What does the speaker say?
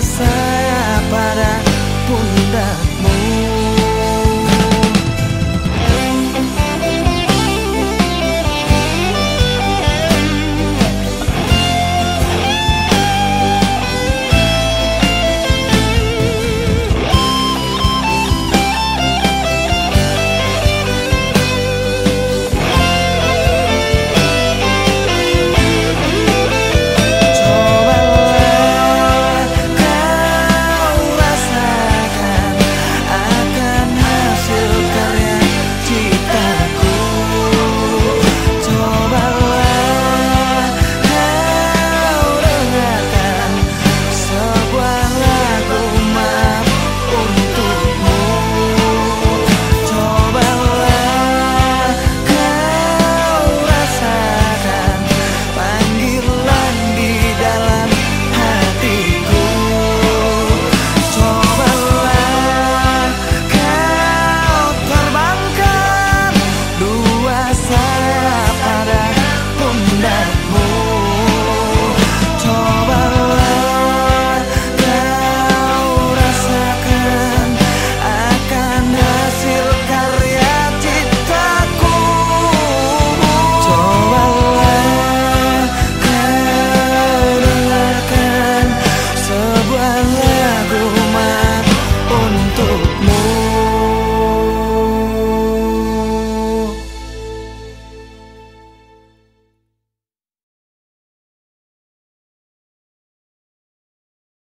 passar.